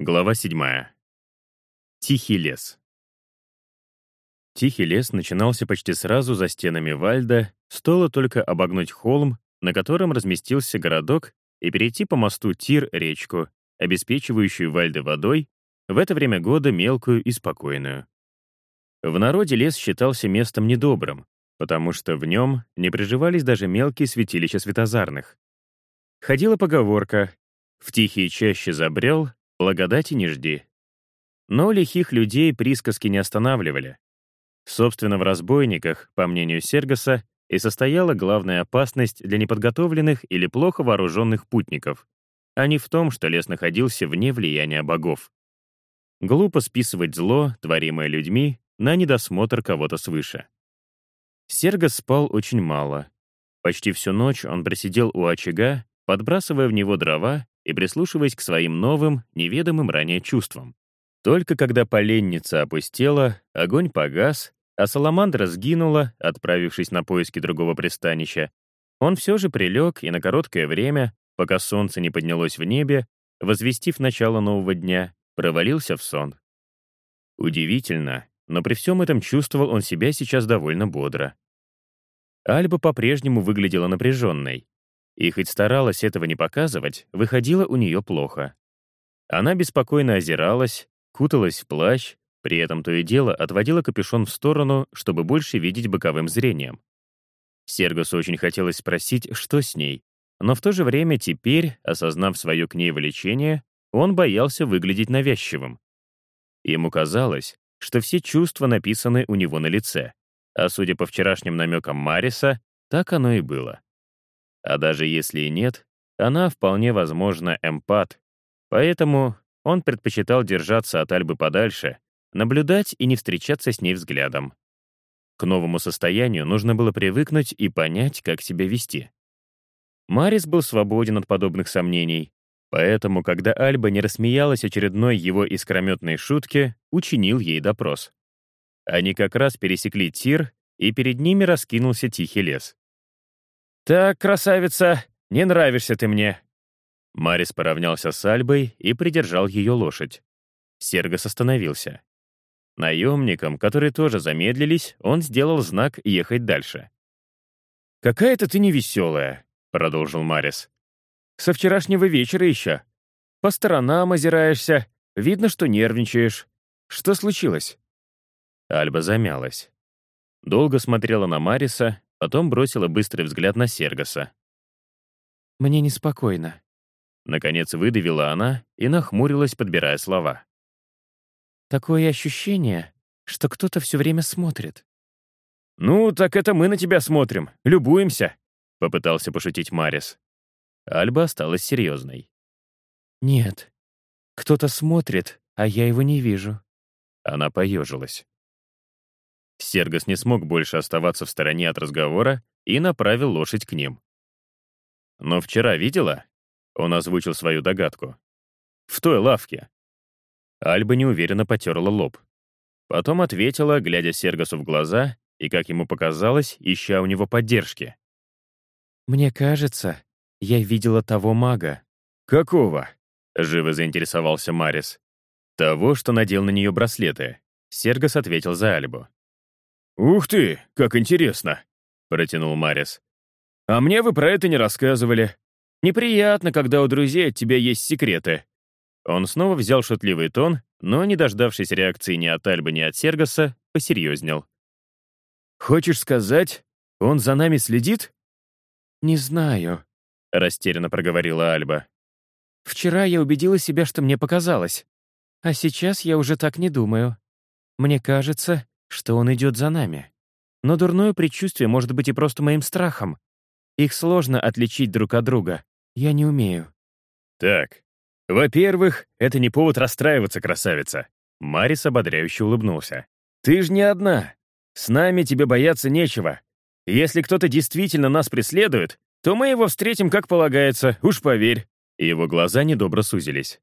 Глава 7. Тихий лес. Тихий лес начинался почти сразу за стенами Вальда, стоило только обогнуть холм, на котором разместился городок, и перейти по мосту Тир речку, обеспечивающую Вальда водой, в это время года мелкую и спокойную. В народе лес считался местом недобрым, потому что в нем не приживались даже мелкие святилища светозарных. Ходила поговорка «в тихие чаще забрел, Благодати не жди. Но лихих людей присказки не останавливали. Собственно, в разбойниках, по мнению Сергоса, и состояла главная опасность для неподготовленных или плохо вооруженных путников, а не в том, что лес находился вне влияния богов. Глупо списывать зло, творимое людьми, на недосмотр кого-то свыше. Сергос спал очень мало. Почти всю ночь он просидел у очага, подбрасывая в него дрова и прислушиваясь к своим новым, неведомым ранее чувствам. Только когда поленница опустела, огонь погас, а саламандра сгинула, отправившись на поиски другого пристанища, он все же прилег и на короткое время, пока солнце не поднялось в небе, возвестив начало нового дня, провалился в сон. Удивительно, но при всем этом чувствовал он себя сейчас довольно бодро. Альба по-прежнему выглядела напряженной, и хоть старалась этого не показывать, выходило у нее плохо. Она беспокойно озиралась, куталась в плащ, при этом то и дело отводила капюшон в сторону, чтобы больше видеть боковым зрением. Сергусу очень хотелось спросить, что с ней, но в то же время теперь, осознав свое к ней влечение, он боялся выглядеть навязчивым. Ему казалось, что все чувства написаны у него на лице, а судя по вчерашним намекам Мариса, так оно и было. А даже если и нет, она вполне возможно эмпат, поэтому он предпочитал держаться от Альбы подальше, наблюдать и не встречаться с ней взглядом. К новому состоянию нужно было привыкнуть и понять, как себя вести. Марис был свободен от подобных сомнений, поэтому, когда Альба не рассмеялась очередной его искрометной шутке, учинил ей допрос. Они как раз пересекли тир, и перед ними раскинулся тихий лес. «Так, красавица, не нравишься ты мне». Марис поравнялся с Альбой и придержал ее лошадь. Сергос остановился. Наемникам, которые тоже замедлились, он сделал знак ехать дальше. «Какая-то ты невеселая», — продолжил Марис. «Со вчерашнего вечера еще. По сторонам озираешься, видно, что нервничаешь. Что случилось?» Альба замялась. Долго смотрела на Мариса, Потом бросила быстрый взгляд на Сергоса. «Мне неспокойно». Наконец выдавила она и нахмурилась, подбирая слова. «Такое ощущение, что кто-то все время смотрит». «Ну, так это мы на тебя смотрим, любуемся», — попытался пошутить Марис. Альба осталась серьезной. «Нет, кто-то смотрит, а я его не вижу». Она поежилась. Сергос не смог больше оставаться в стороне от разговора и направил лошадь к ним. «Но вчера видела?» — он озвучил свою догадку. «В той лавке». Альба неуверенно потерла лоб. Потом ответила, глядя Сергосу в глаза и, как ему показалось, ища у него поддержки. «Мне кажется, я видела того мага». «Какого?» — живо заинтересовался Марис. «Того, что надел на нее браслеты». Сергос ответил за Альбу. «Ух ты, как интересно!» — протянул Марис. «А мне вы про это не рассказывали. Неприятно, когда у друзей от тебя есть секреты». Он снова взял шутливый тон, но, не дождавшись реакции ни от Альбы, ни от Сергоса, посерьезнел. «Хочешь сказать, он за нами следит?» «Не знаю», — растерянно проговорила Альба. «Вчера я убедила себя, что мне показалось. А сейчас я уже так не думаю. Мне кажется, что он идет за нами. Но дурное предчувствие может быть и просто моим страхом. Их сложно отличить друг от друга. Я не умею. Так, во-первых, это не повод расстраиваться, красавица. Марис ободряюще улыбнулся. Ты ж не одна. С нами тебе бояться нечего. Если кто-то действительно нас преследует, то мы его встретим как полагается, уж поверь. Его глаза недобро сузились.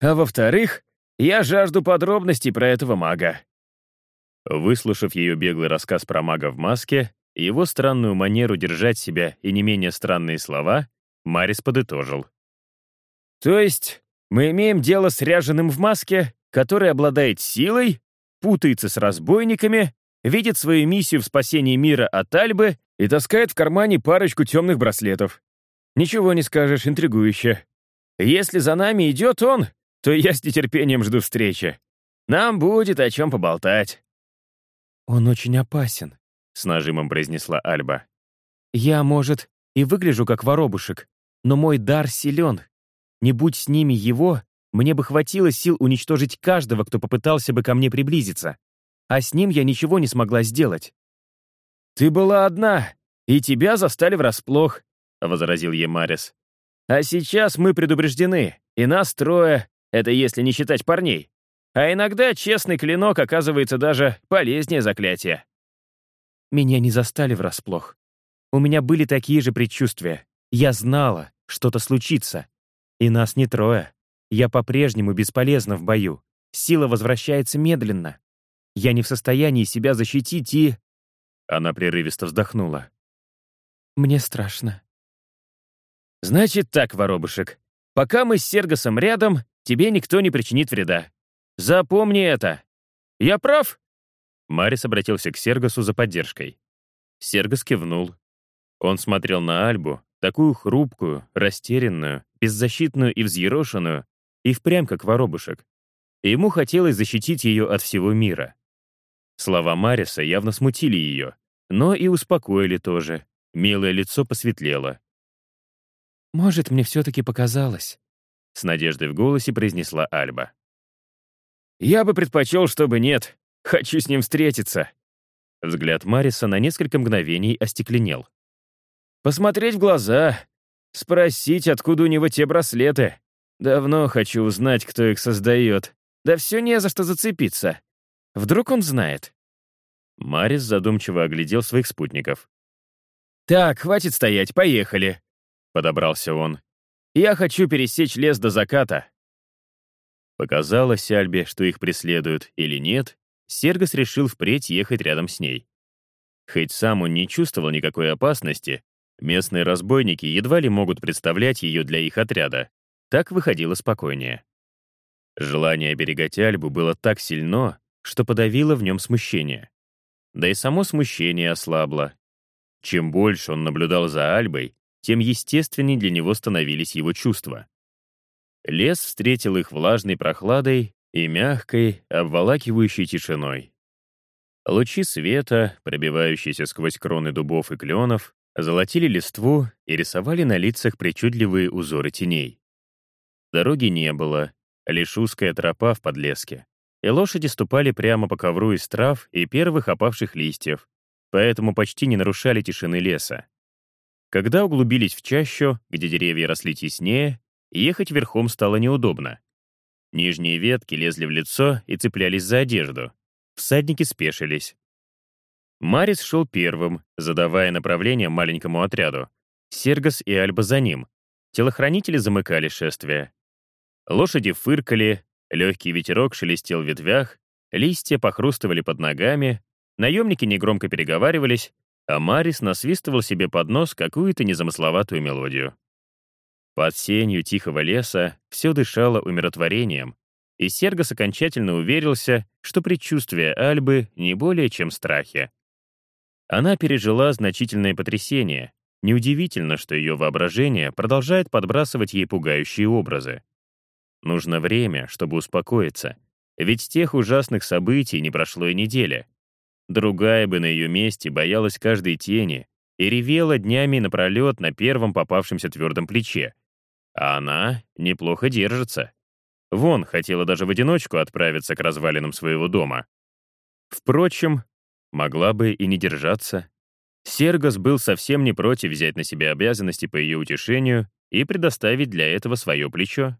А во-вторых, я жажду подробностей про этого мага. Выслушав ее беглый рассказ про мага в маске, его странную манеру держать себя и не менее странные слова, Марис подытожил. «То есть Мы имеем дело с ряженым в маске, который обладает силой, путается с разбойниками, видит свою миссию в спасении мира от Альбы и таскает в кармане парочку темных браслетов. Ничего не скажешь, интригующе. Если за нами идет он, то я с нетерпением жду встречи. Нам будет о чем поболтать». «Он очень опасен», — с нажимом произнесла Альба. «Я, может, и выгляжу как воробушек, но мой дар силен. Не будь с ними его, мне бы хватило сил уничтожить каждого, кто попытался бы ко мне приблизиться. А с ним я ничего не смогла сделать». «Ты была одна, и тебя застали врасплох», — возразил Емарис. «А сейчас мы предупреждены, и нас трое, это если не считать парней. А иногда честный клинок оказывается даже полезнее заклятия». Меня не застали врасплох. У меня были такие же предчувствия. Я знала, что-то случится. И нас не трое. Я по-прежнему бесполезна в бою. Сила возвращается медленно. Я не в состоянии себя защитить и... Она прерывисто вздохнула. Мне страшно. Значит так, воробушек. Пока мы с Сергосом рядом, тебе никто не причинит вреда. Запомни это. Я прав? Марис обратился к Сергосу за поддержкой. Сергос кивнул. Он смотрел на Альбу, такую хрупкую, растерянную, беззащитную и взъерошенную, и впрямь как воробушек. ему хотелось защитить ее от всего мира. Слова Мариса явно смутили ее, но и успокоили тоже. Милое лицо посветлело. «Может, мне все-таки показалось», — с надеждой в голосе произнесла Альба. «Я бы предпочел, чтобы нет. Хочу с ним встретиться». Взгляд Мариса на несколько мгновений остекленел. «Посмотреть в глаза, спросить, откуда у него те браслеты. Давно хочу узнать, кто их создает. Да все не за что зацепиться. Вдруг он знает?» Марис задумчиво оглядел своих спутников. «Так, хватит стоять, поехали», — подобрался он. «Я хочу пересечь лес до заката». Показалось Альбе, что их преследуют или нет, Сергос решил впредь ехать рядом с ней. Хоть сам он не чувствовал никакой опасности, местные разбойники едва ли могут представлять ее для их отряда. Так выходило спокойнее. Желание оберегать Альбу было так сильно, что подавило в нем смущение. Да и само смущение ослабло. Чем больше он наблюдал за Альбой, тем естественнее для него становились его чувства. Лес встретил их влажной прохладой и мягкой, обволакивающей тишиной. Лучи света, пробивающиеся сквозь кроны дубов и кленов, золотили листву и рисовали на лицах причудливые узоры теней. Дороги не было, лишь узкая тропа в подлеске, и лошади ступали прямо по ковру из трав и первых опавших листьев, поэтому почти не нарушали тишины леса. Когда углубились в чащу, где деревья росли теснее, ехать верхом стало неудобно. Нижние ветки лезли в лицо и цеплялись за одежду. Всадники спешились. Марис шел первым, задавая направление маленькому отряду. Сергос и Альба за ним. Телохранители замыкали шествие. Лошади фыркали, легкий ветерок шелестел в ветвях, листья похрустывали под ногами, наемники негромко переговаривались, а Марис насвистывал себе под нос какую-то незамысловатую мелодию. Под сенью тихого леса все дышало умиротворением, и Сергос окончательно уверился, что предчувствия Альбы не более чем страхи. Она пережила значительное потрясение. Неудивительно, что ее воображение продолжает подбрасывать ей пугающие образы. Нужно время, чтобы успокоиться, ведь с тех ужасных событий не прошло и недели. Другая бы на ее месте боялась каждой тени и ревела днями напролет на первом попавшемся твердом плече. А она неплохо держится. Вон, хотела даже в одиночку отправиться к развалинам своего дома. Впрочем, могла бы и не держаться. Сергос был совсем не против взять на себя обязанности по ее утешению и предоставить для этого свое плечо.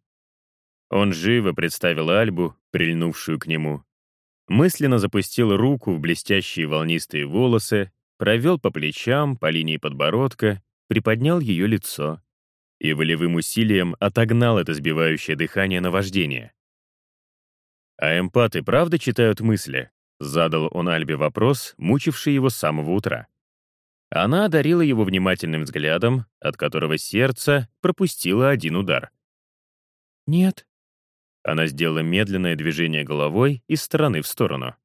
Он живо представил Альбу, прильнувшую к нему, мысленно запустил руку в блестящие волнистые волосы, провел по плечам, по линии подбородка, приподнял ее лицо и волевым усилием отогнал это сбивающее дыхание на вождение. «А эмпаты правда читают мысли?» — задал он Альбе вопрос, мучивший его с самого утра. Она одарила его внимательным взглядом, от которого сердце пропустило один удар. «Нет», Она сделала медленное движение головой из стороны в сторону.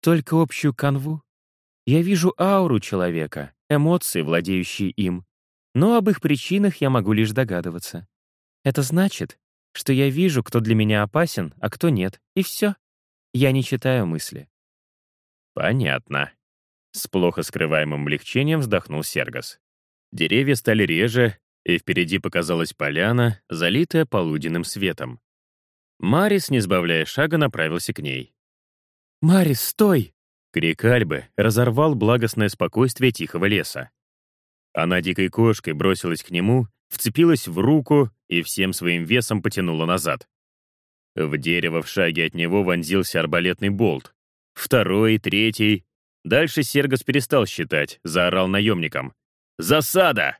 «Только общую канву. Я вижу ауру человека, эмоции, владеющие им. Но об их причинах я могу лишь догадываться. Это значит, что я вижу, кто для меня опасен, а кто нет, и все. Я не читаю мысли». «Понятно». С плохо скрываемым облегчением вздохнул Сергас. Деревья стали реже, и впереди показалась поляна, залитая полуденным светом. Марис, не сбавляя шага, направился к ней. «Марис, стой!» Крик Альбы разорвал благостное спокойствие тихого леса. Она дикой кошкой бросилась к нему, вцепилась в руку и всем своим весом потянула назад. В дерево в шаге от него вонзился арбалетный болт. Второй, третий. Дальше Сергос перестал считать, заорал наемникам. «Засада!»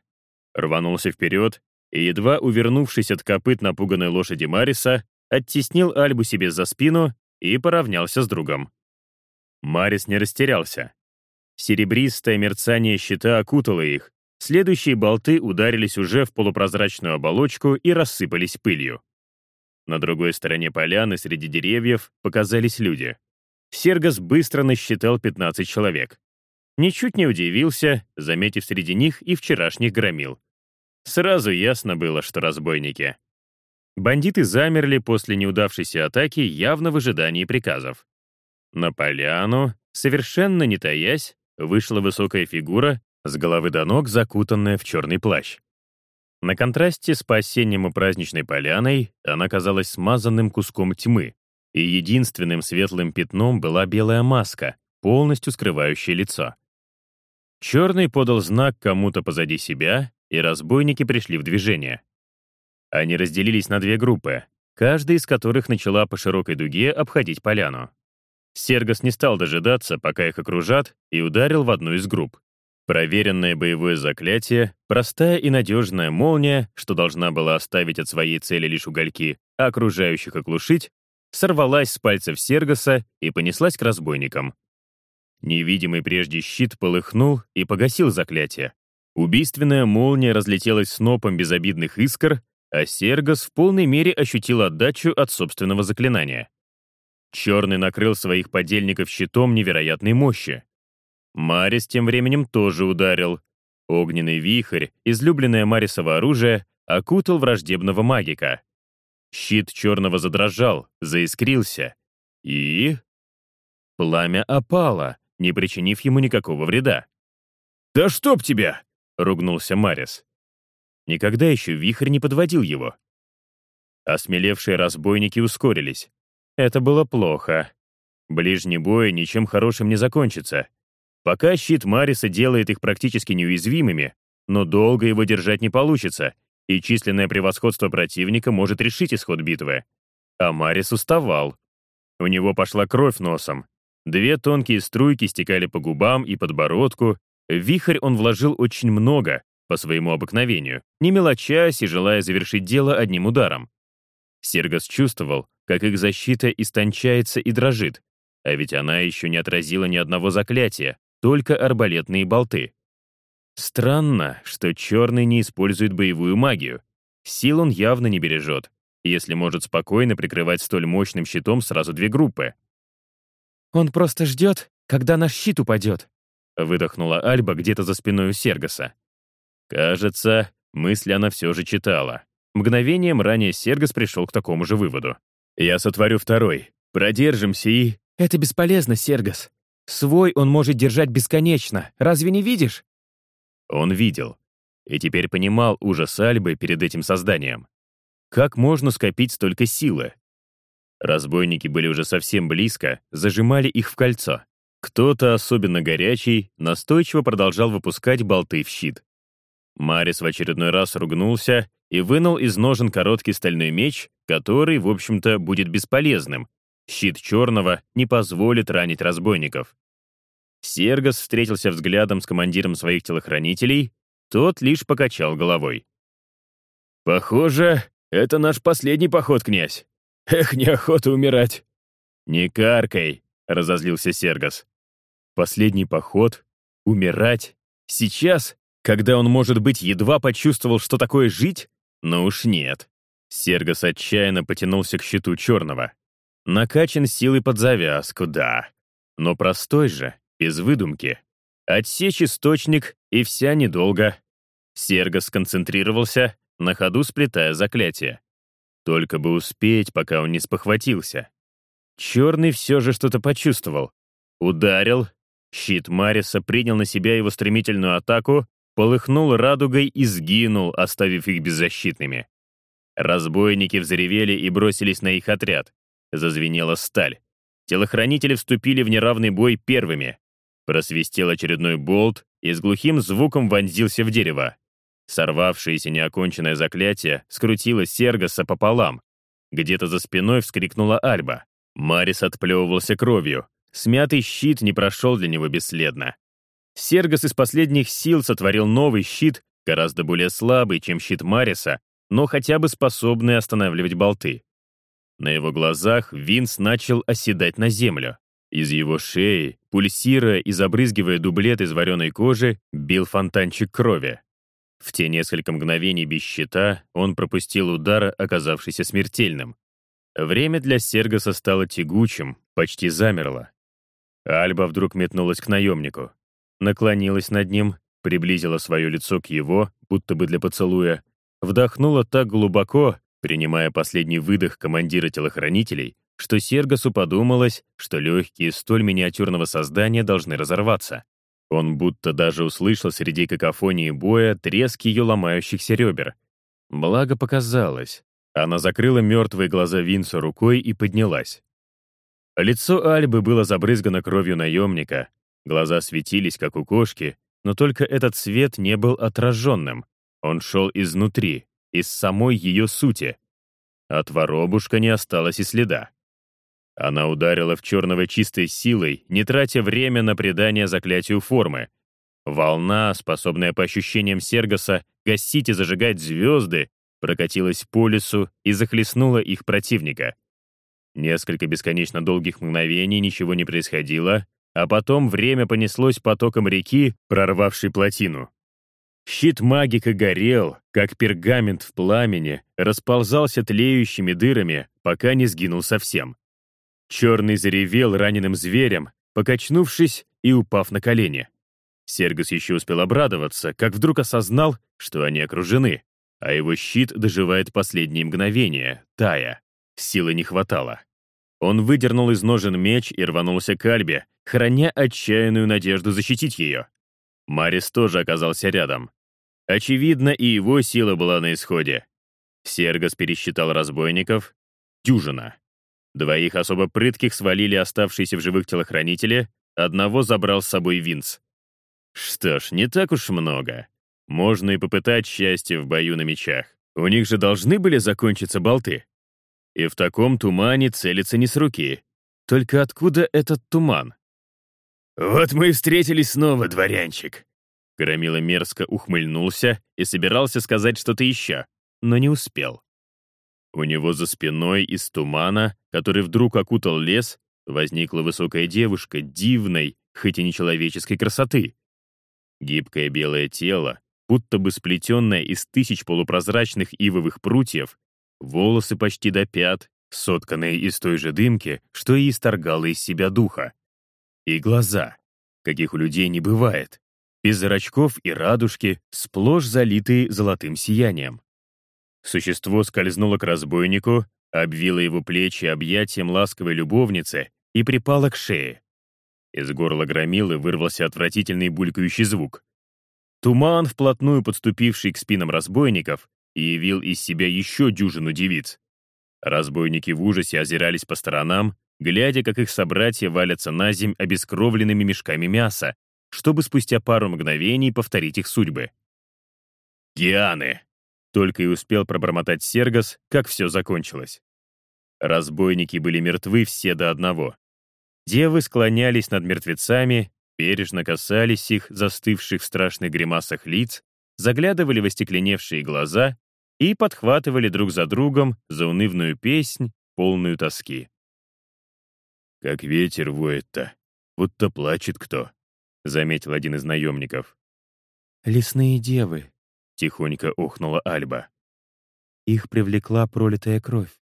Рванулся вперед и, едва увернувшись от копыт напуганной лошади Мариса, оттеснил Альбу себе за спину и поравнялся с другом. Марис не растерялся. Серебристое мерцание щита окутало их, следующие болты ударились уже в полупрозрачную оболочку и рассыпались пылью. На другой стороне поляны среди деревьев показались люди. Сергас быстро насчитал 15 человек. Ничуть не удивился, заметив среди них и вчерашних громил. Сразу ясно было, что разбойники. Бандиты замерли после неудавшейся атаки явно в ожидании приказов. На поляну, совершенно не таясь, вышла высокая фигура, с головы до ног закутанная в черный плащ. На контрасте с по-осеннему праздничной поляной она казалась смазанным куском тьмы, и единственным светлым пятном была белая маска, полностью скрывающая лицо. Черный подал знак кому-то позади себя, и разбойники пришли в движение. Они разделились на две группы, каждая из которых начала по широкой дуге обходить поляну. Сергос не стал дожидаться, пока их окружат, и ударил в одну из групп. Проверенное боевое заклятие, простая и надежная молния, что должна была оставить от своей цели лишь угольки, а окружающих оглушить, сорвалась с пальцев Сергоса и понеслась к разбойникам. Невидимый прежде щит полыхнул и погасил заклятие. Убийственная молния разлетелась снопом безобидных искр, а Сергос в полной мере ощутил отдачу от собственного заклинания. Черный накрыл своих подельников щитом невероятной мощи. Марис тем временем тоже ударил. Огненный вихрь, излюбленное Марисово оружие, окутал враждебного магика. Щит черного задрожал, заискрился. И... Пламя опало, не причинив ему никакого вреда. «Да чтоб тебя!» — ругнулся Марис. Никогда еще вихрь не подводил его. Осмелевшие разбойники ускорились. Это было плохо. Ближний бой ничем хорошим не закончится. Пока щит Мариса делает их практически неуязвимыми, но долго его держать не получится, и численное превосходство противника может решить исход битвы. А Марис уставал. У него пошла кровь носом. Две тонкие струйки стекали по губам и подбородку. В вихрь он вложил очень много, по своему обыкновению, не мелочась и желая завершить дело одним ударом. Сергос чувствовал, как их защита истончается и дрожит, а ведь она еще не отразила ни одного заклятия, только арбалетные болты. Странно, что черный не использует боевую магию. Сил он явно не бережет, если может спокойно прикрывать столь мощным щитом сразу две группы. «Он просто ждет, когда наш щит упадет», выдохнула Альба где-то за спиной у Сергоса. Кажется, мысли она все же читала. Мгновением ранее Сергос пришел к такому же выводу. «Я сотворю второй. Продержимся и...» «Это бесполезно, Сергос. Свой он может держать бесконечно. Разве не видишь?» Он видел. И теперь понимал ужас Альбы перед этим созданием. Как можно скопить столько силы? Разбойники были уже совсем близко, зажимали их в кольцо. Кто-то, особенно горячий, настойчиво продолжал выпускать болты в щит. Марис в очередной раз ругнулся и вынул из ножен короткий стальной меч, который, в общем-то, будет бесполезным. Щит черного не позволит ранить разбойников. Сергос встретился взглядом с командиром своих телохранителей, тот лишь покачал головой. «Похоже, это наш последний поход, князь. Эх, неохота умирать». «Не каркай», — разозлился Сергос. «Последний поход? Умирать? Сейчас? Когда он, может быть, едва почувствовал, что такое жить? Но уж нет. Сергос отчаянно потянулся к щиту черного. Накачан силой под завязку, да. Но простой же, без выдумки. Отсечь источник, и вся недолго. Серго сконцентрировался, на ходу сплетая заклятие. Только бы успеть, пока он не спохватился. Черный все же что-то почувствовал. Ударил. Щит Мариса принял на себя его стремительную атаку, полыхнул радугой и сгинул, оставив их беззащитными. Разбойники взревели и бросились на их отряд. Зазвенела сталь. Телохранители вступили в неравный бой первыми. Просвистел очередной болт и с глухим звуком вонзился в дерево. Сорвавшееся неоконченное заклятие скрутило Сергоса пополам. Где-то за спиной вскрикнула Альба. Марис отплевывался кровью. Смятый щит не прошел для него бесследно. Сергос из последних сил сотворил новый щит, гораздо более слабый, чем щит Мариса, но хотя бы способный останавливать болты. На его глазах Винс начал оседать на землю. Из его шеи, пульсируя и забрызгивая дублет из вареной кожи, бил фонтанчик крови. В те несколько мгновений без щита он пропустил удар, оказавшийся смертельным. Время для Сергоса стало тягучим, почти замерло. Альба вдруг метнулась к наемнику. Наклонилась над ним, приблизила свое лицо к его, будто бы для поцелуя, вдохнула так глубоко, принимая последний выдох командира телохранителей, что Сергосу подумалось, что легкие столь миниатюрного создания должны разорваться. Он будто даже услышал среди какофонии боя треск ее ломающихся ребер. Благо показалось. Она закрыла мертвые глаза Винсу рукой и поднялась. Лицо Альбы было забрызгано кровью наемника, глаза светились, как у кошки, но только этот свет не был отраженным. Он шел изнутри, из самой ее сути. От воробушка не осталось и следа. Она ударила в черного чистой силой, не тратя время на придание заклятию формы. Волна, способная по ощущениям Сергоса гасить и зажигать звезды, прокатилась по лесу и захлестнула их противника. Несколько бесконечно долгих мгновений ничего не происходило, а потом время понеслось потоком реки, прорвавшей плотину. Щит магика горел, как пергамент в пламени, расползался тлеющими дырами, пока не сгинул совсем. Черный заревел раненым зверем, покачнувшись и упав на колени. Сергос еще успел обрадоваться, как вдруг осознал, что они окружены, а его щит доживает последние мгновения, тая. Силы не хватало. Он выдернул из ножен меч и рванулся к Альбе, храня отчаянную надежду защитить ее. Марис тоже оказался рядом. Очевидно, и его сила была на исходе. Сергос пересчитал разбойников. Дюжина. Двоих особо прытких свалили оставшиеся в живых телохранители, одного забрал с собой Винс. Что ж, не так уж много. Можно и попытать счастье в бою на мечах. У них же должны были закончиться болты. И в таком тумане целиться не с руки. Только откуда этот туман? «Вот мы и встретились снова, дворянчик!» Громила мерзко ухмыльнулся и собирался сказать что-то еще, но не успел. У него за спиной из тумана, который вдруг окутал лес, возникла высокая девушка дивной, хоть и нечеловеческой красоты. Гибкое белое тело, будто бы сплетенное из тысяч полупрозрачных ивовых прутьев, волосы почти до пят, сотканные из той же дымки, что и исторгало из себя духа. И глаза, каких у людей не бывает, без зрачков и радужки, сплошь залитые золотым сиянием. Существо скользнуло к разбойнику, обвило его плечи объятием ласковой любовницы и припало к шее. Из горла громилы вырвался отвратительный булькающий звук. Туман, вплотную подступивший к спинам разбойников, явил из себя еще дюжину девиц. Разбойники в ужасе озирались по сторонам, глядя, как их собратья валятся на земь обескровленными мешками мяса, чтобы спустя пару мгновений повторить их судьбы. «Дианы!» Только и успел пробормотать Сергос, как все закончилось. Разбойники были мертвы все до одного. Девы склонялись над мертвецами, бережно касались их, застывших в страшных гримасах лиц, заглядывали в остекленевшие глаза и подхватывали друг за другом заунывную песнь, полную тоски. «Как ветер воет-то, будто плачет кто», — заметил один из наемников. «Лесные девы», — тихонько охнула Альба. Их привлекла пролитая кровь.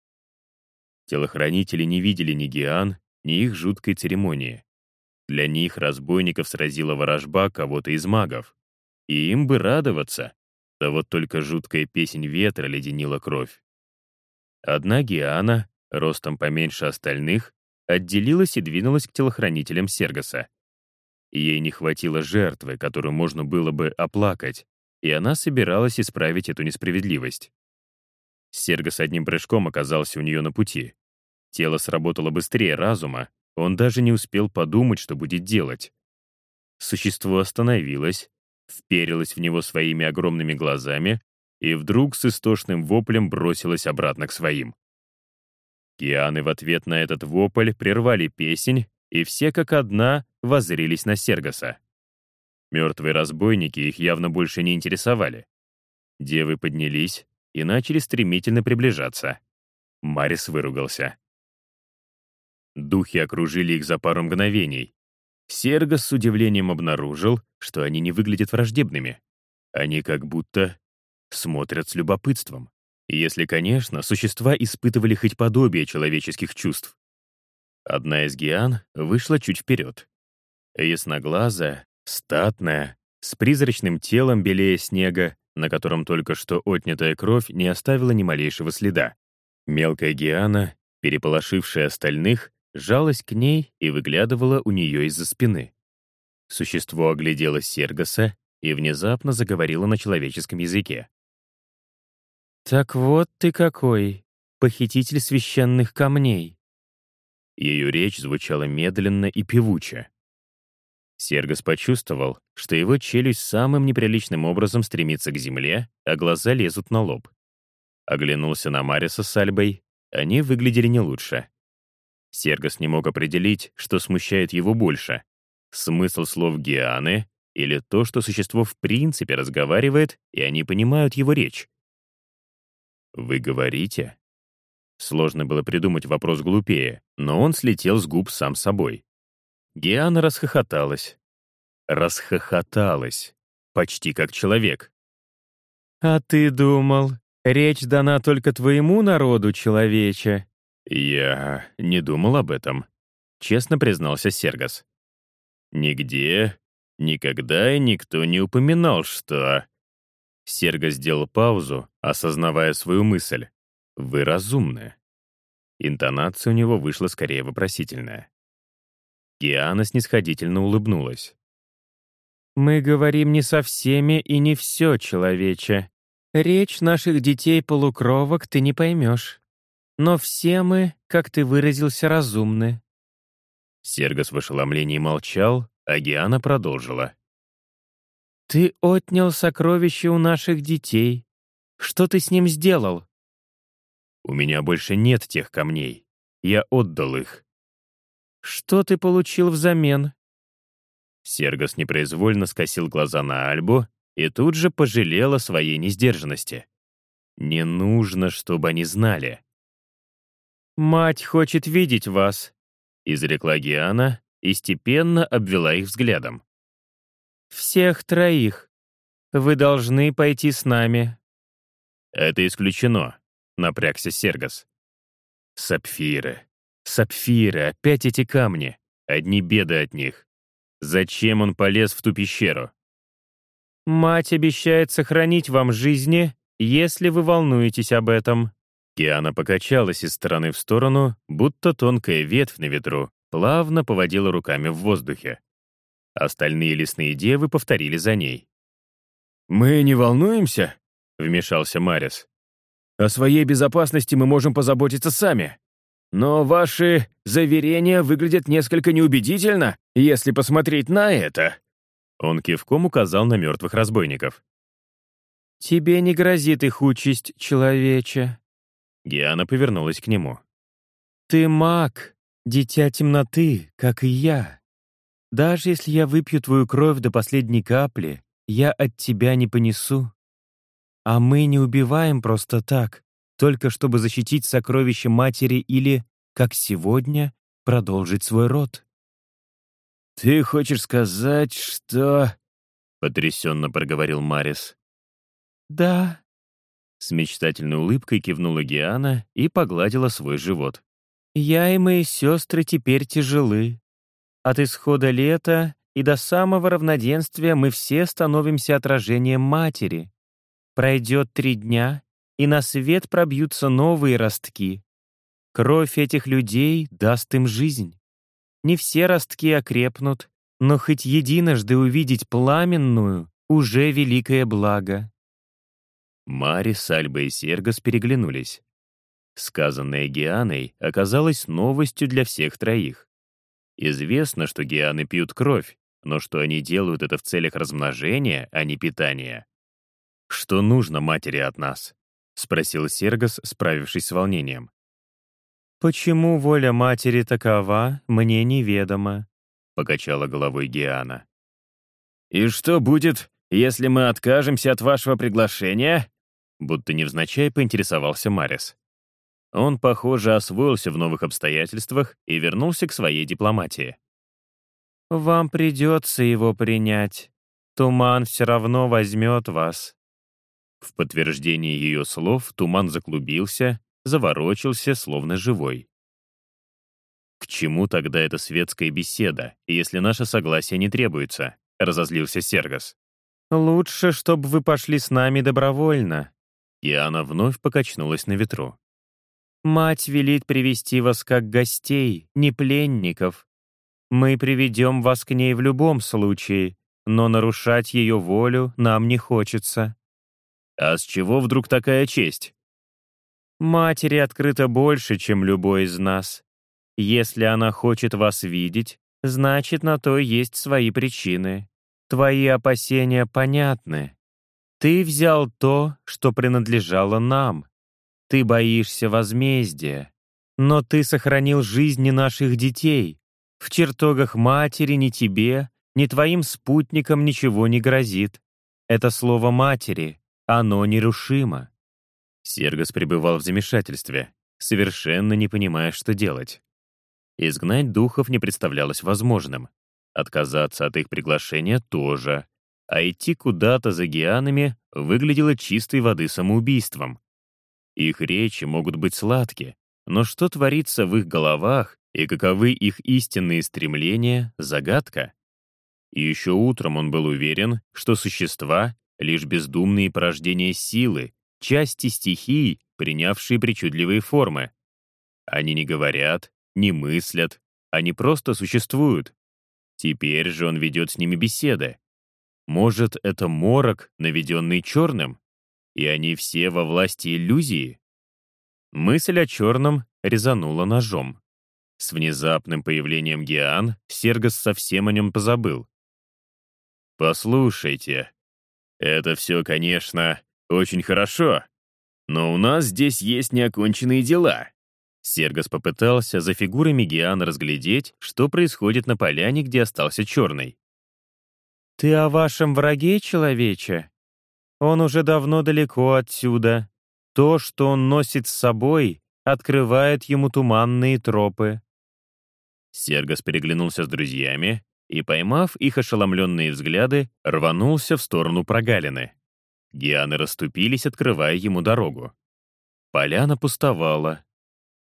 Телохранители не видели ни Гиан, ни их жуткой церемонии. Для них разбойников сразила ворожба кого-то из магов. И им бы радоваться. Да вот только жуткая песнь ветра леденила кровь. Одна Гиана, ростом поменьше остальных, отделилась и двинулась к телохранителям Сергоса. Ей не хватило жертвы, которую можно было бы оплакать, и она собиралась исправить эту несправедливость. Сергос одним прыжком оказался у нее на пути. Тело сработало быстрее разума, он даже не успел подумать, что будет делать. Существо остановилось, вперилось в него своими огромными глазами и вдруг с истошным воплем бросилось обратно к своим. Кианы в ответ на этот вопль прервали песнь, и все как одна воззрились на Сергоса. Мертвые разбойники их явно больше не интересовали. Девы поднялись и начали стремительно приближаться. Марис выругался. Духи окружили их за пару мгновений. Сергос с удивлением обнаружил, что они не выглядят враждебными. Они как будто смотрят с любопытством. Если, конечно, существа испытывали хоть подобие человеческих чувств. Одна из гиан вышла чуть вперед. Ясноглазая, статная, с призрачным телом белее снега, на котором только что отнятая кровь не оставила ни малейшего следа. Мелкая гиана, переполошившая остальных, жалась к ней и выглядывала у нее из-за спины. Существо оглядело Сергоса и внезапно заговорило на человеческом языке. «Так вот ты какой, похититель священных камней!» Ее речь звучала медленно и певуче. Сергос почувствовал, что его челюсть самым неприличным образом стремится к земле, а глаза лезут на лоб. Оглянулся на Мариса с Альбой, они выглядели не лучше. Сергос не мог определить, что смущает его больше. Смысл слов Гианы или то, что существо в принципе разговаривает, и они понимают его речь. «Вы говорите?» Сложно было придумать вопрос глупее, но он слетел с губ сам собой. Гиана расхохоталась. Расхохоталась. Почти как человек. «А ты думал, речь дана только твоему народу, человече?» «Я не думал об этом», — честно признался Сергас. «Нигде, никогда и никто не упоминал, что...» Сергас сделал паузу, осознавая свою мысль. «Вы разумны». Интонация у него вышла скорее вопросительная. Гиана снисходительно улыбнулась. «Мы говорим не со всеми и не все, человече. Речь наших детей-полукровок ты не поймешь. Но все мы, как ты выразился, разумны». Сергос в ошеломлении молчал, а Гиана продолжила. «Ты отнял сокровище у наших детей. Что ты с ним сделал?» «У меня больше нет тех камней. Я отдал их». «Что ты получил взамен?» Сергос непроизвольно скосил глаза на Альбу и тут же пожалел о своей несдержанности. «Не нужно, чтобы они знали. «Мать хочет видеть вас», — изрекла Гиана и степенно обвела их взглядом. «Всех троих. Вы должны пойти с нами». «Это исключено», — напрягся Сергос. «Сапфиры. Сапфиры, опять эти камни. Одни беды от них. Зачем он полез в ту пещеру?» «Мать обещает сохранить вам жизни, если вы волнуетесь об этом», Киана покачалась из стороны в сторону, будто тонкая ветвь на ветру, плавно поводила руками в воздухе. Остальные лесные девы повторили за ней. «Мы не волнуемся?» — вмешался Марис. «О своей безопасности мы можем позаботиться сами. Но ваши заверения выглядят несколько неубедительно, если посмотреть на это». Он кивком указал на мертвых разбойников. «Тебе не грозит их участь, человече», Гиана повернулась к нему. «Ты маг, дитя темноты, как и я. Даже если я выпью твою кровь до последней капли, я от тебя не понесу. А мы не убиваем просто так, только чтобы защитить сокровища матери или, как сегодня, продолжить свой род». «Ты хочешь сказать, что...» — потрясенно проговорил Марис. «Да, С мечтательной улыбкой кивнула Гиана и погладила свой живот. «Я и мои сестры теперь тяжелы. От исхода лета и до самого равноденствия мы все становимся отражением матери. Пройдет три дня, и на свет пробьются новые ростки. Кровь этих людей даст им жизнь. Не все ростки окрепнут, но хоть единожды увидеть пламенную — уже великое благо. Мари, Сальба и Сергос переглянулись. Сказанное Гианой оказалось новостью для всех троих. Известно, что гианы пьют кровь, но что они делают это в целях размножения, а не питания. «Что нужно матери от нас?» — спросил Сергос, справившись с волнением. «Почему воля матери такова, мне неведомо», — покачала головой Гиана. «И что будет, если мы откажемся от вашего приглашения?» Будто невзначай поинтересовался Марис. Он, похоже, освоился в новых обстоятельствах и вернулся к своей дипломатии. «Вам придется его принять. Туман все равно возьмет вас». В подтверждение ее слов туман заклубился, заворочился, словно живой. «К чему тогда эта светская беседа, если наше согласие не требуется?» — разозлился Сергос. «Лучше, чтобы вы пошли с нами добровольно». И она вновь покачнулась на ветру. Мать велит привести вас как гостей, не пленников. Мы приведем вас к ней в любом случае, но нарушать ее волю нам не хочется». «А с чего вдруг такая честь?» «Матери открыто больше, чем любой из нас. Если она хочет вас видеть, значит, на то есть свои причины. Твои опасения понятны. Ты взял то, что принадлежало нам. Ты боишься возмездия. Но ты сохранил жизни наших детей. В чертогах матери ни тебе, ни твоим спутникам ничего не грозит. Это слово матери, оно нерушимо». Сергос пребывал в замешательстве, совершенно не понимая, что делать. Изгнать духов не представлялось возможным. Отказаться от их приглашения тоже. А идти куда-то за гианами выглядело чистой воды самоубийством. Их речи могут быть сладкие, но что творится в их головах и каковы их истинные стремления — загадка. И еще утром он был уверен, что существа — лишь бездумные порождения силы, части стихий, принявшие причудливые формы. Они не говорят, не мыслят, они просто существуют. Теперь же он ведет с ними беседы. Может, это морок, наведенный черным? И они все во власти иллюзии? Мысль о черном резанула ножом. С внезапным появлением Гиан Сергос совсем о нем позабыл. «Послушайте, это все, конечно, очень хорошо, но у нас здесь есть неоконченные дела». Сергос попытался за фигурами Гиан разглядеть, что происходит на поляне, где остался черный. «Ты о вашем враге, человече?» Он уже давно далеко отсюда. То, что он носит с собой, открывает ему туманные тропы. Сергос переглянулся с друзьями и, поймав их ошеломленные взгляды, рванулся в сторону прогалины. Гианы расступились, открывая ему дорогу. Поляна пустовала.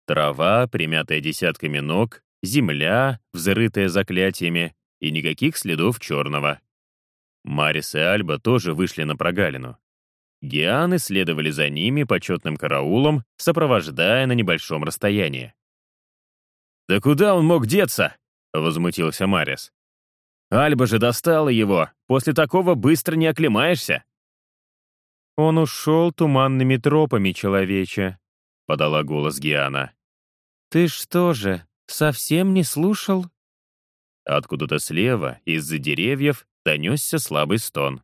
Трава, примятая десятками ног, земля, взрытая заклятиями, и никаких следов черного. Марис и Альба тоже вышли на прогалину. Гианы следовали за ними почетным караулом, сопровождая на небольшом расстоянии. «Да куда он мог деться?» — возмутился Марис. «Альба же достала его. После такого быстро не оклемаешься». «Он ушел туманными тропами, человече», — подала голос Гиана. «Ты что же, совсем не слушал?» Откуда-то слева, из-за деревьев, донесся слабый стон.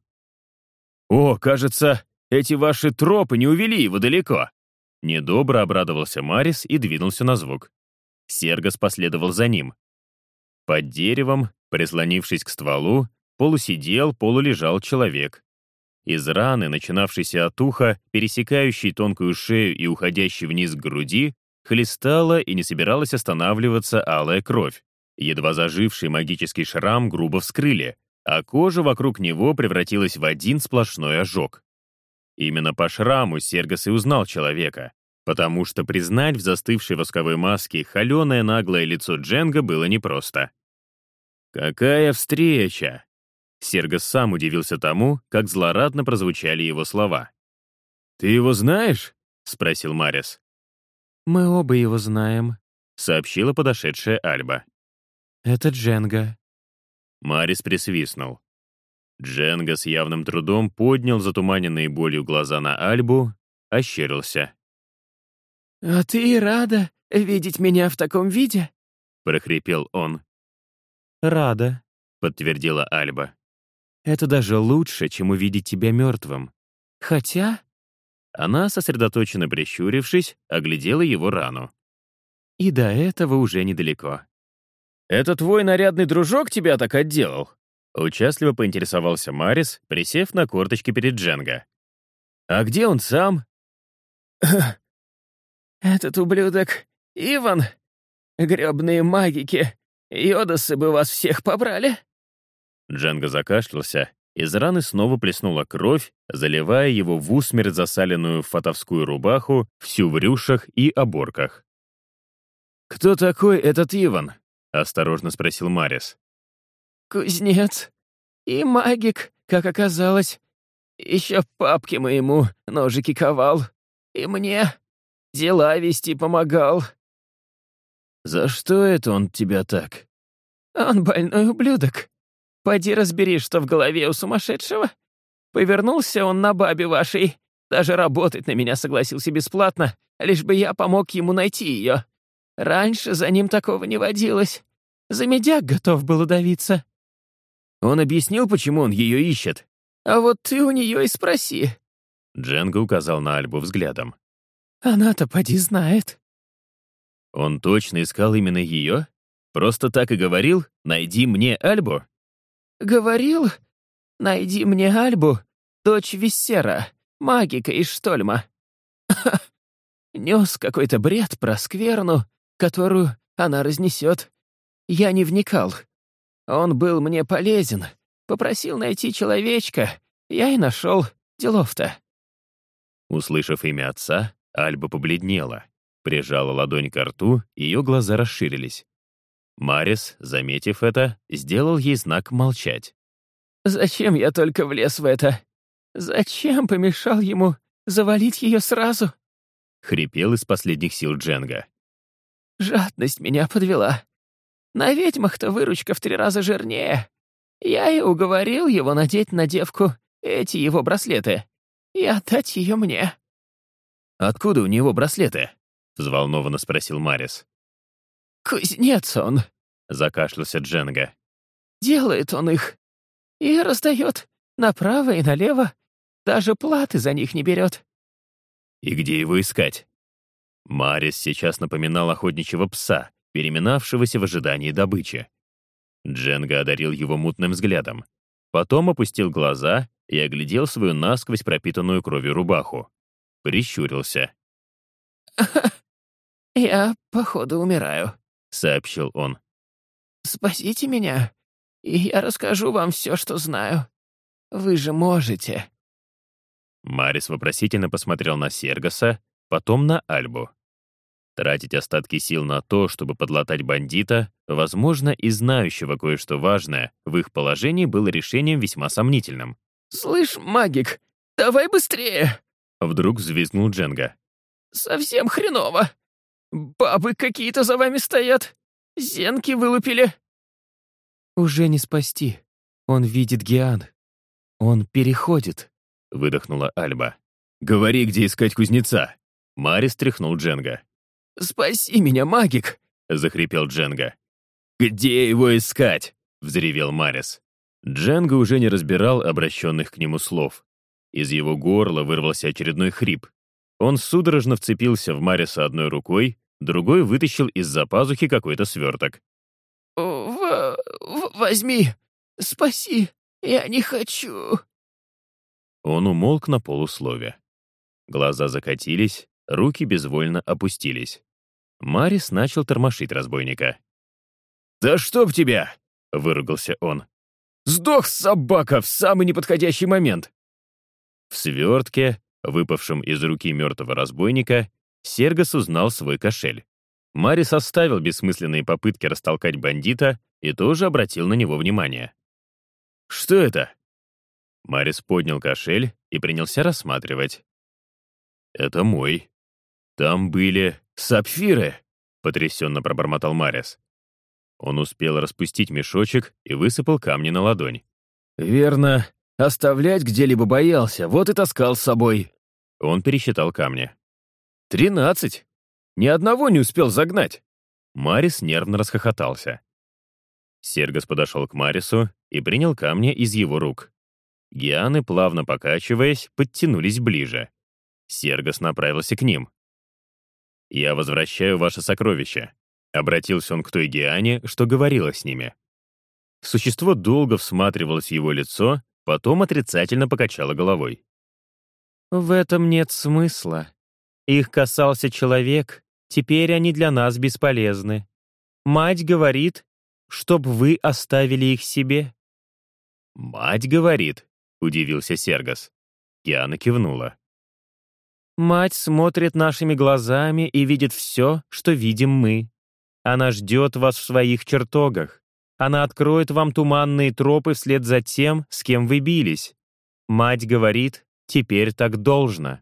«О, кажется, эти ваши тропы не увели его далеко!» Недобро обрадовался Марис и двинулся на звук. Сергос последовал за ним. Под деревом, прислонившись к стволу, полусидел, полулежал человек. Из раны, начинавшейся от уха, пересекающей тонкую шею и уходящей вниз к груди, хлестала и не собиралась останавливаться алая кровь. Едва заживший магический шрам грубо вскрыли, а кожа вокруг него превратилась в один сплошной ожог. Именно по шраму Сергас и узнал человека, потому что признать в застывшей восковой маске холеное наглое лицо Дженга было непросто. «Какая встреча!» Сергас сам удивился тому, как злорадно прозвучали его слова. «Ты его знаешь?» — спросил Марис. «Мы оба его знаем», — сообщила подошедшая Альба. «Это Дженга». Марис присвистнул. Дженга с явным трудом поднял затуманенные болью глаза на Альбу, ощерился. «А ты рада видеть меня в таком виде?» — прохрипел он. «Рада», — подтвердила Альба. «Это даже лучше, чем увидеть тебя мертвым. Хотя...» Она, сосредоточенно прищурившись, оглядела его рану. «И до этого уже недалеко». «Это твой нарядный дружок тебя так отделал?» Участливо поинтересовался Марис, присев на корточки перед Дженго. «А где он сам?» «Этот ублюдок Иван. Гребные магики. Йодасы бы вас всех побрали». Дженго закашлялся, из раны снова плеснула кровь, заливая его в усмерть засаленную фатовскую рубаху, всю в рюшах и оборках. «Кто такой этот Иван?» — осторожно спросил Марис. «Кузнец. И магик, как оказалось. Еще папке моему ножики ковал. И мне дела вести помогал». «За что это он тебя так?» «Он больной ублюдок. Пойди разбери, что в голове у сумасшедшего. Повернулся он на бабе вашей. Даже работать на меня согласился бесплатно, лишь бы я помог ему найти ее. Раньше за ним такого не водилось. За медяк готов был удавиться. Он объяснил, почему он ее ищет. А вот ты у нее и спроси. Дженго указал на Альбу взглядом. Она-то поди знает. Он точно искал именно ее? Просто так и говорил «найди мне Альбу»? Говорил, найди мне Альбу, дочь Виссера, магика из Штольма. Нес какой-то бред про скверну, которую она разнесет. Я не вникал. Он был мне полезен. Попросил найти человечка. Я и нашел. Делов-то. Услышав имя отца, Альба побледнела. Прижала ладонь к рту, ее глаза расширились. Марис, заметив это, сделал ей знак молчать. «Зачем я только влез в это? Зачем помешал ему завалить ее сразу?» — хрипел из последних сил Дженга. «Жадность меня подвела. На ведьмах-то выручка в три раза жирнее. Я и уговорил его надеть на девку эти его браслеты и отдать ее мне». «Откуда у него браслеты?» — взволнованно спросил Марис. «Кузнец он», — закашлялся Дженга. «Делает он их и раздает направо и налево, даже платы за них не берет». «И где его искать?» Марис сейчас напоминал охотничьего пса, переминавшегося в ожидании добычи. Дженга одарил его мутным взглядом. Потом опустил глаза и оглядел свою насквозь пропитанную кровью рубаху. Прищурился. «Я, походу, умираю», — сообщил он. «Спасите меня, и я расскажу вам все, что знаю. Вы же можете». Марис вопросительно посмотрел на Сергаса, потом на Альбу. Тратить остатки сил на то, чтобы подлатать бандита, возможно, и знающего кое-что важное, в их положении было решением весьма сомнительным. «Слышь, магик, давай быстрее!» Вдруг взвизгнул Дженга. «Совсем хреново. Бабы какие-то за вами стоят. Зенки вылупили». «Уже не спасти. Он видит Гиан. Он переходит», — выдохнула Альба. «Говори, где искать кузнеца!» Марис тряхнул Дженга. «Спаси меня, магик!» — захрипел Дженга. «Где его искать?» — взревел Марис. Дженга уже не разбирал обращенных к нему слов. Из его горла вырвался очередной хрип. Он судорожно вцепился в Мариса одной рукой, другой вытащил из-за пазухи какой-то сверток. В «Возьми! Спаси! Я не хочу!» Он умолк на полуслове. Глаза закатились, руки безвольно опустились. Марис начал тормошить разбойника. «Да чтоб тебя!» — выругался он. «Сдох, собака, в самый неподходящий момент!» В свертке выпавшем из руки мертвого разбойника, Сергас узнал свой кошель. Марис оставил бессмысленные попытки растолкать бандита и тоже обратил на него внимание. «Что это?» Марис поднял кошель и принялся рассматривать. «Это мой. Там были сапфиры», — потрясенно пробормотал Марис. Он успел распустить мешочек и высыпал камни на ладонь. «Верно. Оставлять где-либо боялся, вот и таскал с собой». Он пересчитал камни. «Тринадцать. Ни одного не успел загнать». Марис нервно расхохотался. Сергас подошел к Марису и принял камни из его рук. Гианы, плавно покачиваясь, подтянулись ближе. Сергас направился к ним. «Я возвращаю ваше сокровище», — обратился он к той Гиане, что говорила с ними. Существо долго всматривалось в его лицо, потом отрицательно покачало головой. «В этом нет смысла. Их касался человек, теперь они для нас бесполезны. Мать говорит, чтоб вы оставили их себе». «Мать говорит», — удивился Сергас. Киана кивнула. «Мать смотрит нашими глазами и видит все, что видим мы. Она ждет вас в своих чертогах. Она откроет вам туманные тропы вслед за тем, с кем вы бились. Мать говорит, теперь так должно».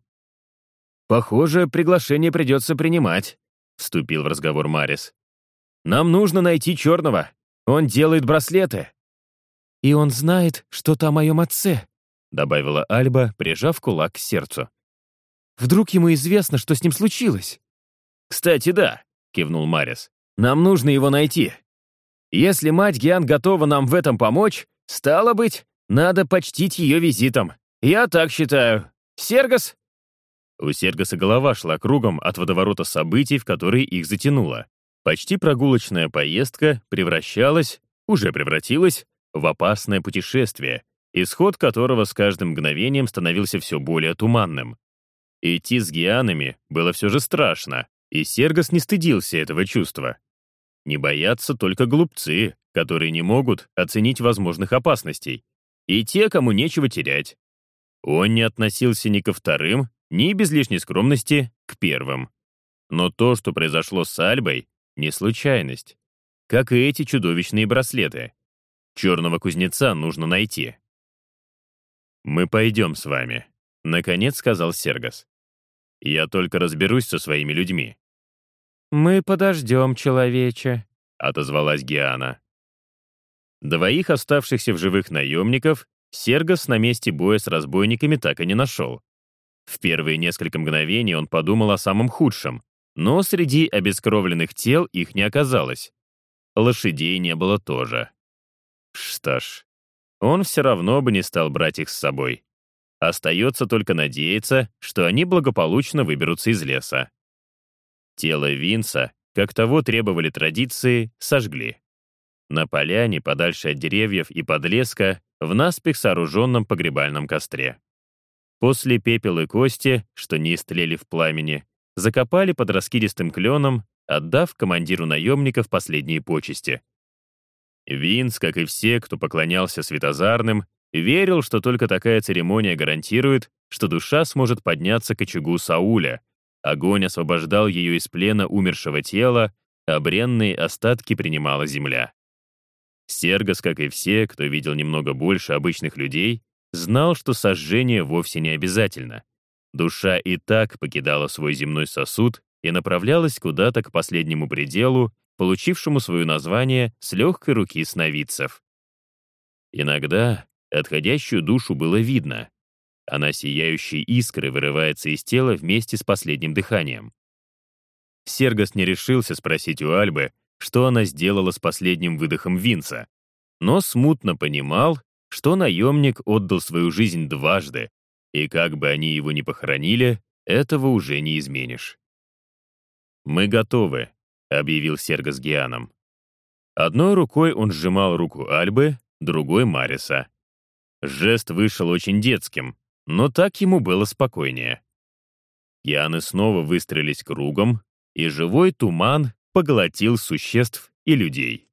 «Похоже, приглашение придется принимать», — вступил в разговор Марис. «Нам нужно найти черного. Он делает браслеты». «И он знает что-то о моем отце», — добавила Альба, прижав кулак к сердцу. «Вдруг ему известно, что с ним случилось?» «Кстати, да», — кивнул Марис. «Нам нужно его найти. Если мать Гиан готова нам в этом помочь, стало быть, надо почтить ее визитом. Я так считаю. Сергас?» У Сергаса голова шла кругом от водоворота событий, в которые их затянуло. Почти прогулочная поездка превращалась, уже превратилась, в опасное путешествие, исход которого с каждым мгновением становился все более туманным. Идти с гианами было все же страшно, и Сергас не стыдился этого чувства. Не боятся только глупцы, которые не могут оценить возможных опасностей, и те, кому нечего терять. Он не относился ни ко вторым, ни без лишней скромности к первым. Но то, что произошло с Альбой, не случайность. Как и эти чудовищные браслеты. Черного кузнеца нужно найти. «Мы пойдем с вами», — наконец сказал Сергас. «Я только разберусь со своими людьми». «Мы подождем, человече», — отозвалась Гиана. Двоих оставшихся в живых наемников Сергас на месте боя с разбойниками так и не нашел. В первые несколько мгновений он подумал о самом худшем, но среди обескровленных тел их не оказалось. Лошадей не было тоже. Что ж, он все равно бы не стал брать их с собой. Остается только надеяться, что они благополучно выберутся из леса. Тело Винса, как того требовали традиции, сожгли. На поляне, подальше от деревьев и подлеска, в наспех сооруженном погребальном костре. После пепел и кости, что не истлели в пламени, закопали под раскидистым кленом, отдав командиру наемников последние почести. Винс, как и все, кто поклонялся Светозарным, верил, что только такая церемония гарантирует, что душа сможет подняться к очагу Сауля. Огонь освобождал ее из плена умершего тела, а бренные остатки принимала земля. Сергас, как и все, кто видел немного больше обычных людей, знал, что сожжение вовсе не обязательно. Душа и так покидала свой земной сосуд и направлялась куда-то к последнему пределу, получившему свое название с легкой руки сновидцев. Иногда отходящую душу было видно. Она сияющей искрой вырывается из тела вместе с последним дыханием. Сергас не решился спросить у Альбы, что она сделала с последним выдохом Винса, но смутно понимал, что наемник отдал свою жизнь дважды, и как бы они его ни похоронили, этого уже не изменишь. «Мы готовы», — объявил Сергас Гианом. Одной рукой он сжимал руку Альбы, другой — Мариса. Жест вышел очень детским, но так ему было спокойнее. Гианы снова выстрелились кругом, и живой туман поглотил существ и людей.